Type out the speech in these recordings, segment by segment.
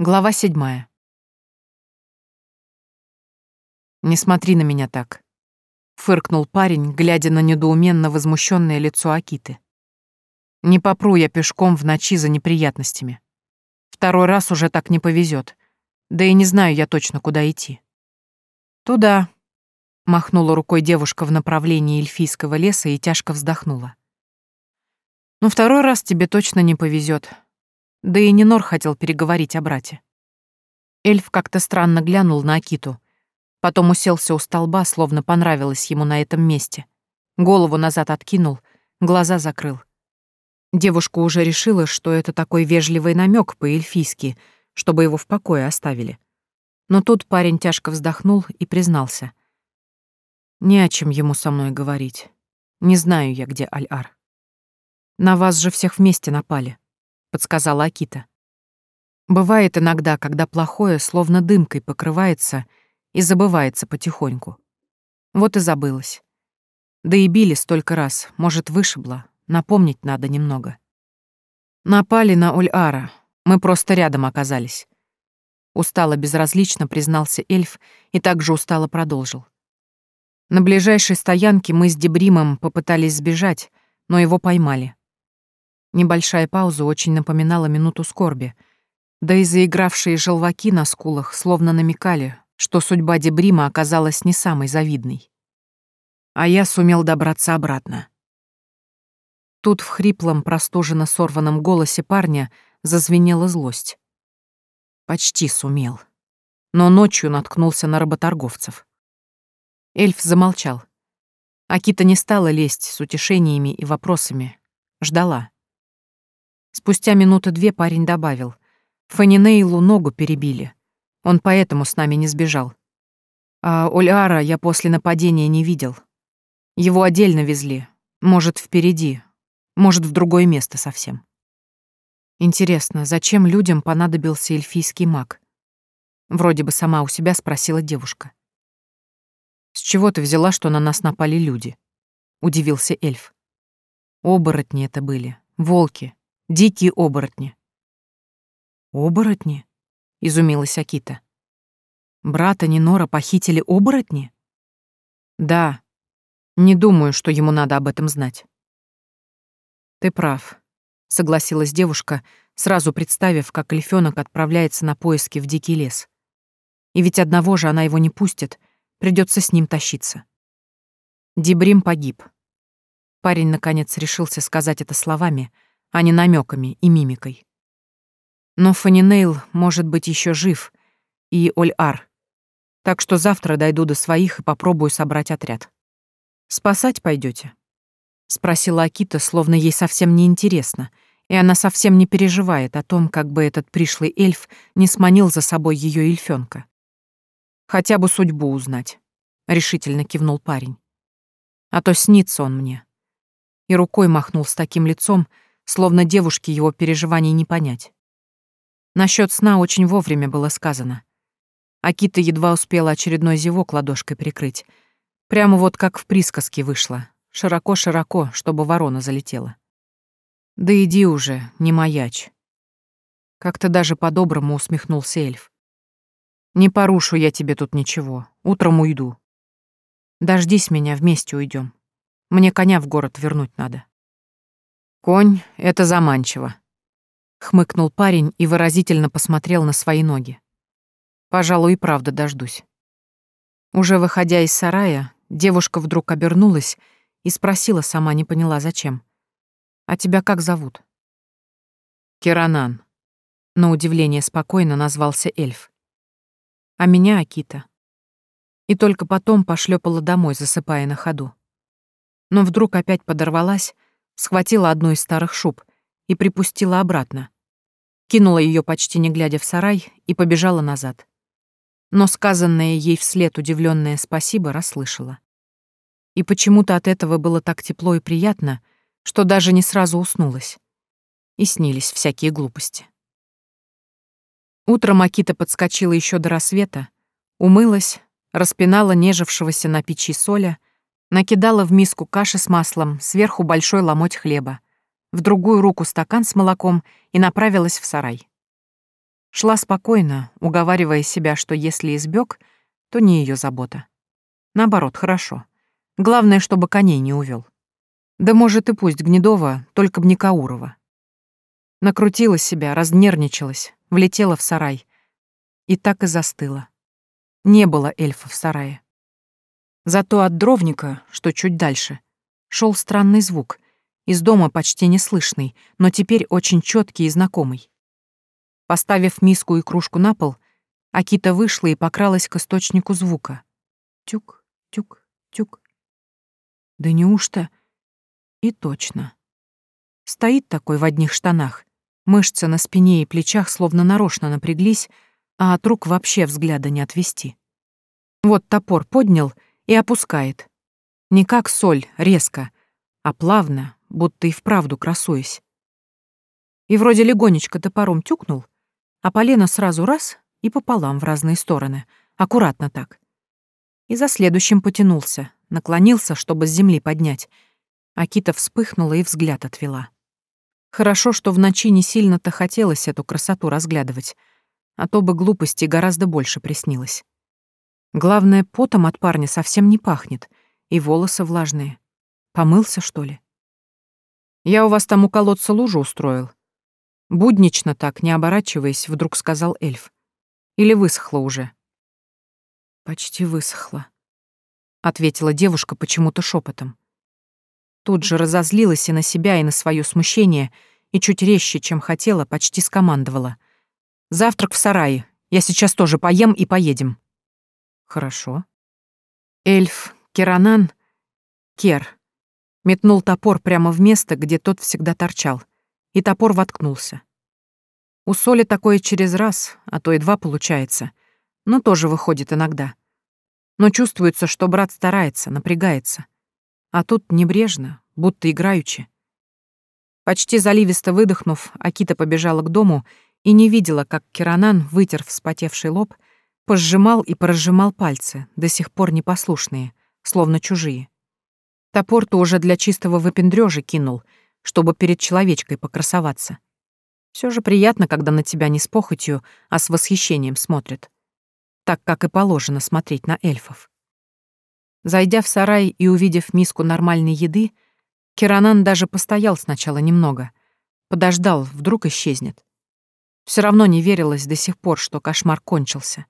Глава седьмая. «Не смотри на меня так», — фыркнул парень, глядя на недоуменно возмущенное лицо Акиты. «Не попру я пешком в ночи за неприятностями. Второй раз уже так не повезет. Да и не знаю я точно, куда идти». «Туда», — махнула рукой девушка в направлении эльфийского леса и тяжко вздохнула. «Ну, второй раз тебе точно не повезет. Да и Нинор хотел переговорить о брате. Эльф как-то странно глянул на Акиту. Потом уселся у столба, словно понравилось ему на этом месте. Голову назад откинул, глаза закрыл. Девушка уже решила, что это такой вежливый намек по-эльфийски, чтобы его в покое оставили. Но тут парень тяжко вздохнул и признался. «Не о чем ему со мной говорить. Не знаю я, где Аль-Ар. На вас же всех вместе напали. — подсказала Акита. «Бывает иногда, когда плохое словно дымкой покрывается и забывается потихоньку. Вот и забылось. Да и били столько раз, может, вышибло, напомнить надо немного. Напали на Ульара, мы просто рядом оказались. Устало безразлично признался эльф и также устало продолжил. На ближайшей стоянке мы с Дебримом попытались сбежать, но его поймали. Небольшая пауза очень напоминала минуту скорби, да и заигравшие желваки на скулах словно намекали, что судьба Дебрима оказалась не самой завидной. А я сумел добраться обратно. Тут в хриплом, простуженно сорванном голосе парня зазвенела злость. Почти сумел. Но ночью наткнулся на работорговцев. Эльф замолчал. Акита не стала лезть с утешениями и вопросами. Ждала. Спустя минуты две парень добавил. Фанинейлу ногу перебили. Он поэтому с нами не сбежал. А Оляра я после нападения не видел. Его отдельно везли. Может, впереди. Может, в другое место совсем. Интересно, зачем людям понадобился эльфийский маг? Вроде бы сама у себя спросила девушка. «С чего ты взяла, что на нас напали люди?» — удивился эльф. «Оборотни это были, волки, Дикие оборотни. Оборотни? Изумилась Акита. Брата Нинора похитили оборотни? Да. Не думаю, что ему надо об этом знать. Ты прав, согласилась девушка, сразу представив, как эльфёнок отправляется на поиски в дикий лес. И ведь одного же она его не пустит, придется с ним тащиться. Дебрим погиб. Парень наконец решился сказать это словами — а не намеками и мимикой. Но Фанинейл может быть еще жив, и Оль-Ар. Так что завтра дойду до своих и попробую собрать отряд. «Спасать пойдете? спросила Акита, словно ей совсем не интересно, и она совсем не переживает о том, как бы этот пришлый эльф не сманил за собой ее эльфёнка. «Хотя бы судьбу узнать», — решительно кивнул парень. «А то снится он мне». И рукой махнул с таким лицом, словно девушке его переживаний не понять. Насчет сна очень вовремя было сказано. Акита едва успела очередной зевок ладошкой прикрыть. Прямо вот как в присказке вышло. Широко-широко, чтобы ворона залетела. «Да иди уже, не маячь». Как-то даже по-доброму усмехнулся эльф. «Не порушу я тебе тут ничего. Утром уйду. Дождись меня, вместе уйдем. Мне коня в город вернуть надо». «Конь — это заманчиво», — хмыкнул парень и выразительно посмотрел на свои ноги. «Пожалуй, и правда дождусь». Уже выходя из сарая, девушка вдруг обернулась и спросила, сама не поняла, зачем. «А тебя как зовут?» «Керанан», — на удивление спокойно назвался эльф. «А меня Акита». И только потом пошлепала домой, засыпая на ходу. Но вдруг опять подорвалась, схватила одну из старых шуб и припустила обратно. Кинула ее почти не глядя в сарай и побежала назад. Но сказанное ей вслед удивленное спасибо расслышала. И почему-то от этого было так тепло и приятно, что даже не сразу уснулась. И снились всякие глупости. Утром Акита подскочила еще до рассвета, умылась, распинала нежившегося на печи соля Накидала в миску каши с маслом, сверху большой ломоть хлеба, в другую руку стакан с молоком и направилась в сарай. Шла спокойно, уговаривая себя, что если избег, то не ее забота. Наоборот, хорошо. Главное, чтобы коней не увел. Да может и пусть Гнедова, только б не Каурова. Накрутила себя, разнервничалась, влетела в сарай. И так и застыла. Не было эльфа в сарае. Зато от дровника, что чуть дальше, шел странный звук, из дома почти неслышный, но теперь очень четкий и знакомый. Поставив миску и кружку на пол, Акита вышла и покралась к источнику звука. Тюк, тюк, тюк. Да неужто? И точно. Стоит такой в одних штанах. Мышцы на спине и плечах словно нарочно напряглись, а от рук вообще взгляда не отвести. Вот топор поднял и опускает. Не как соль, резко, а плавно, будто и вправду красуясь. И вроде легонечко топором тюкнул, а полено сразу раз и пополам в разные стороны, аккуратно так. И за следующим потянулся, наклонился, чтобы с земли поднять. Акита вспыхнула и взгляд отвела. Хорошо, что в ночи не сильно-то хотелось эту красоту разглядывать, а то бы глупости гораздо больше приснилось. Главное, потом от парня совсем не пахнет, и волосы влажные. Помылся, что ли? Я у вас там у колодца лужу устроил. Буднично так, не оборачиваясь, вдруг сказал эльф. Или высохло уже? Почти высохло, ответила девушка почему-то шепотом. Тут же разозлилась и на себя, и на свое смущение, и чуть резче, чем хотела, почти скомандовала. «Завтрак в сарае. Я сейчас тоже поем и поедем». «Хорошо». Эльф, Керанан, Кер, метнул топор прямо в место, где тот всегда торчал, и топор воткнулся. У Соли такое через раз, а то и два получается, но тоже выходит иногда. Но чувствуется, что брат старается, напрягается. А тут небрежно, будто играючи. Почти заливисто выдохнув, Акита побежала к дому и не видела, как Киранан, вытер вспотевший лоб, пожимал и поразжимал пальцы, до сих пор непослушные, словно чужие. Топор-то уже для чистого выпендрёжа кинул, чтобы перед человечкой покрасоваться. Все же приятно, когда на тебя не с похотью, а с восхищением смотрят. Так, как и положено смотреть на эльфов. Зайдя в сарай и увидев миску нормальной еды, Киранан даже постоял сначала немного. Подождал, вдруг исчезнет. Все равно не верилось до сих пор, что кошмар кончился.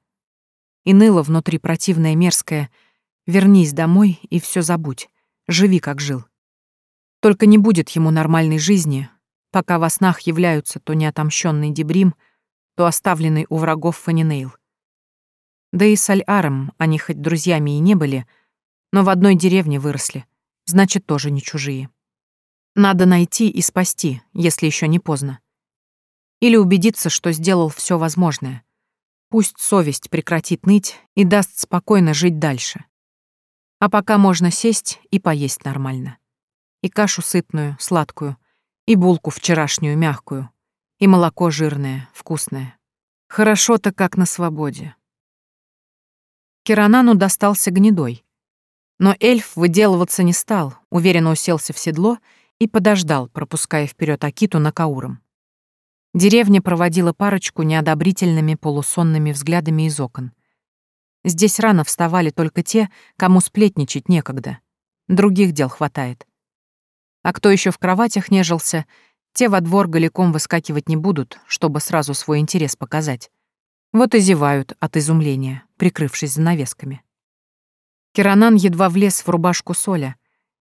И ныло внутри противное мерзкое «Вернись домой и все забудь, живи как жил». Только не будет ему нормальной жизни, пока во снах являются то неотомщенный Дебрим, то оставленный у врагов Фанинейл. Да и с Аль-Аром они хоть друзьями и не были, но в одной деревне выросли, значит, тоже не чужие. Надо найти и спасти, если еще не поздно. Или убедиться, что сделал все возможное. Пусть совесть прекратит ныть и даст спокойно жить дальше. А пока можно сесть и поесть нормально. И кашу сытную, сладкую — и булку вчерашнюю мягкую, и молоко жирное, вкусное. Хорошо-то как на свободе. Киранану достался гнедой. Но эльф выделываться не стал, уверенно уселся в седло и подождал, пропуская вперед Акиту на Кауром. Деревня проводила парочку неодобрительными полусонными взглядами из окон. Здесь рано вставали только те, кому сплетничать некогда. Других дел хватает. А кто еще в кроватях нежился, те во двор голиком выскакивать не будут, чтобы сразу свой интерес показать. Вот и зевают от изумления, прикрывшись занавесками. Киранан едва влез в рубашку Соля,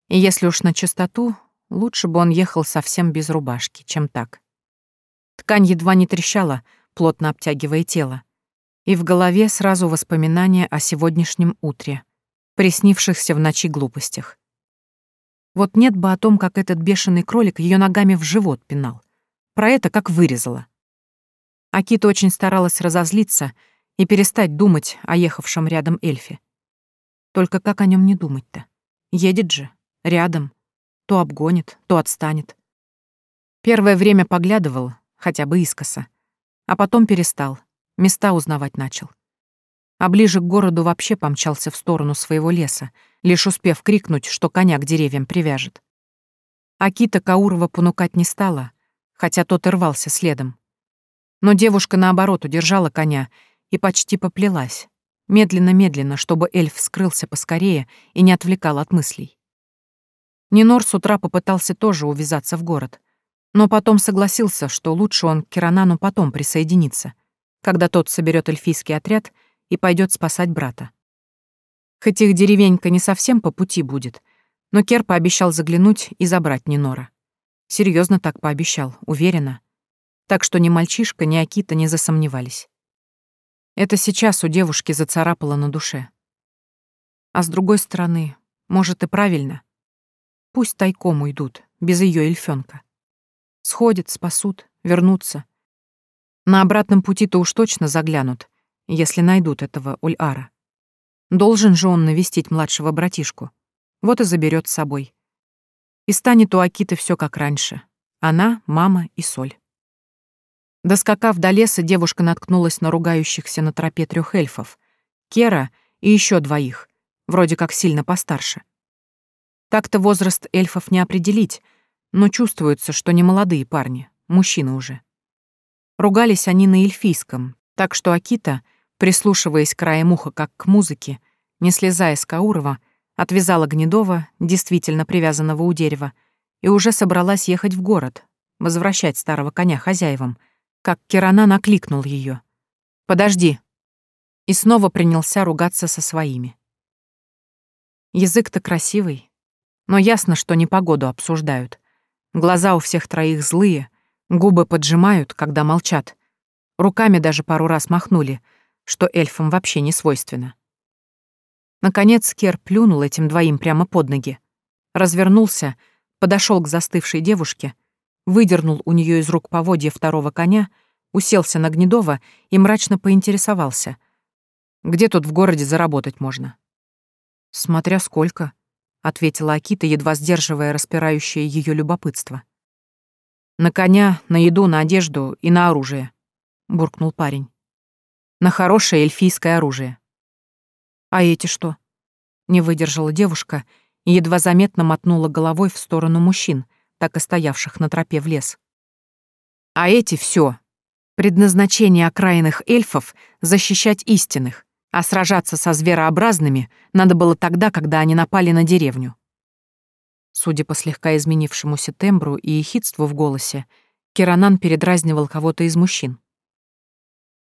и если уж на чистоту, лучше бы он ехал совсем без рубашки, чем так. Ткань едва не трещала, плотно обтягивая тело, и в голове сразу воспоминания о сегодняшнем утре, приснившихся в ночи глупостях. Вот нет бы о том, как этот бешеный кролик ее ногами в живот пинал. Про это как вырезала. Акита очень старалась разозлиться и перестать думать о ехавшем рядом эльфе. Только как о нем не думать-то? Едет же, рядом. То обгонит, то отстанет. Первое время поглядывал, хотя бы искоса, а потом перестал, места узнавать начал а ближе к городу вообще помчался в сторону своего леса, лишь успев крикнуть, что коня к деревьям привяжет. Акита Каурова понукать не стала, хотя тот и рвался следом. Но девушка, наоборот, удержала коня и почти поплелась. Медленно-медленно, чтобы эльф скрылся поскорее и не отвлекал от мыслей. Нинор с утра попытался тоже увязаться в город, но потом согласился, что лучше он к Киранану потом присоединится, когда тот соберет эльфийский отряд и пойдет спасать брата. Хоть их деревенька не совсем по пути будет, но Кер пообещал заглянуть и забрать Нинора. Серьезно так пообещал, уверенно. Так что ни мальчишка, ни Акита не засомневались. Это сейчас у девушки зацарапало на душе. А с другой стороны, может и правильно. Пусть тайком уйдут, без ее эльфёнка. Сходят, спасут, вернутся. На обратном пути-то уж точно заглянут, если найдут этого Ульара. Должен же он навестить младшего братишку. Вот и заберет с собой. И станет у Акиты все как раньше. Она, мама и Соль. Доскакав до леса, девушка наткнулась на ругающихся на тропе трех эльфов. Кера и еще двоих, вроде как сильно постарше. Так-то возраст эльфов не определить, но чувствуется, что не молодые парни, мужчины уже. Ругались они на эльфийском, так что Акита — прислушиваясь краем уха как к музыке, не слезая с Каурова, отвязала Гнедова, действительно привязанного у дерева, и уже собралась ехать в город, возвращать старого коня хозяевам, как Кирана накликнул ее. «Подожди!» И снова принялся ругаться со своими. Язык-то красивый, но ясно, что не погоду обсуждают. Глаза у всех троих злые, губы поджимают, когда молчат. Руками даже пару раз махнули — что эльфам вообще не свойственно. Наконец Кер плюнул этим двоим прямо под ноги, развернулся, подошел к застывшей девушке, выдернул у нее из рук поводья второго коня, уселся на Гнедова и мрачно поинтересовался. «Где тут в городе заработать можно?» «Смотря сколько», — ответила Акита, едва сдерживая распирающее ее любопытство. «На коня, на еду, на одежду и на оружие», — буркнул парень на хорошее эльфийское оружие. А эти что? Не выдержала девушка и едва заметно мотнула головой в сторону мужчин, так и стоявших на тропе в лес. А эти все. Предназначение окраинных эльфов — защищать истинных, а сражаться со зверообразными надо было тогда, когда они напали на деревню. Судя по слегка изменившемуся тембру и ехидству в голосе, Киранан передразнивал кого-то из мужчин.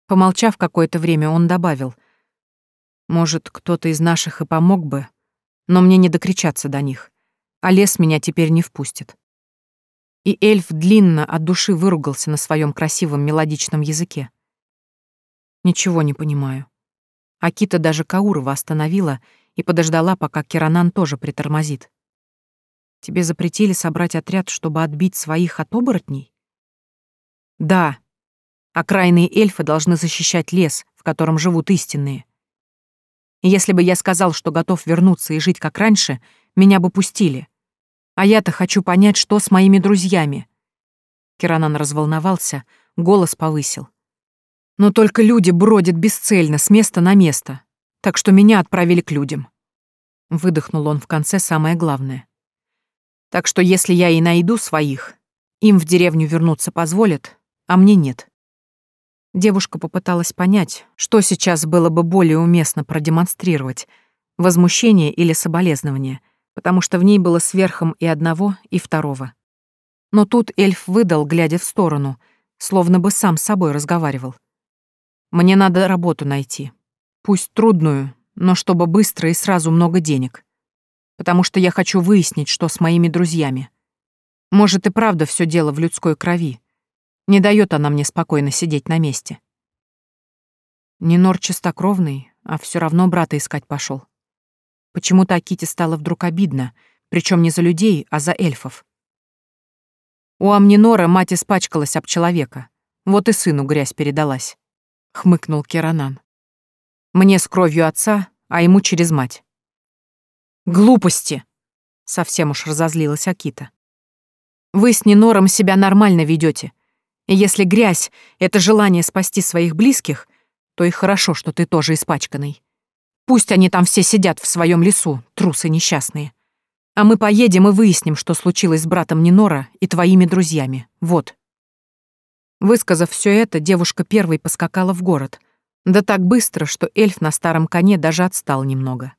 Помолчав какое-то время, он добавил. «Может, кто-то из наших и помог бы, но мне не докричаться до них, а лес меня теперь не впустит». И эльф длинно от души выругался на своем красивом мелодичном языке. «Ничего не понимаю». Акита даже Каурова остановила и подождала, пока Киранан тоже притормозит. «Тебе запретили собрать отряд, чтобы отбить своих от оборотней?» «Да», Окраинные эльфы должны защищать лес, в котором живут истинные. И если бы я сказал, что готов вернуться и жить как раньше, меня бы пустили. А я-то хочу понять, что с моими друзьями. Киранан разволновался, голос повысил. Но только люди бродят бесцельно, с места на место, так что меня отправили к людям. Выдохнул он в конце самое главное. Так что если я и найду своих, им в деревню вернуться позволят, а мне нет. Девушка попыталась понять, что сейчас было бы более уместно продемонстрировать — возмущение или соболезнование, потому что в ней было сверхом и одного, и второго. Но тут эльф выдал, глядя в сторону, словно бы сам с собой разговаривал. «Мне надо работу найти. Пусть трудную, но чтобы быстро и сразу много денег. Потому что я хочу выяснить, что с моими друзьями. Может, и правда все дело в людской крови, не дает она мне спокойно сидеть на месте. Нинор чистокровный, а все равно брата искать пошел. Почему-то Аките стало вдруг обидно, причем не за людей, а за эльфов. У Амнинора мать испачкалась об человека, вот и сыну грязь передалась, — хмыкнул Керанан. Мне с кровью отца, а ему через мать. Глупости! Совсем уж разозлилась Акита. Вы с Нинором себя нормально ведете. И если грязь — это желание спасти своих близких, то и хорошо, что ты тоже испачканный. Пусть они там все сидят в своем лесу, трусы несчастные. А мы поедем и выясним, что случилось с братом Нинора и твоими друзьями. Вот. Высказав все это, девушка первой поскакала в город. Да так быстро, что эльф на старом коне даже отстал немного.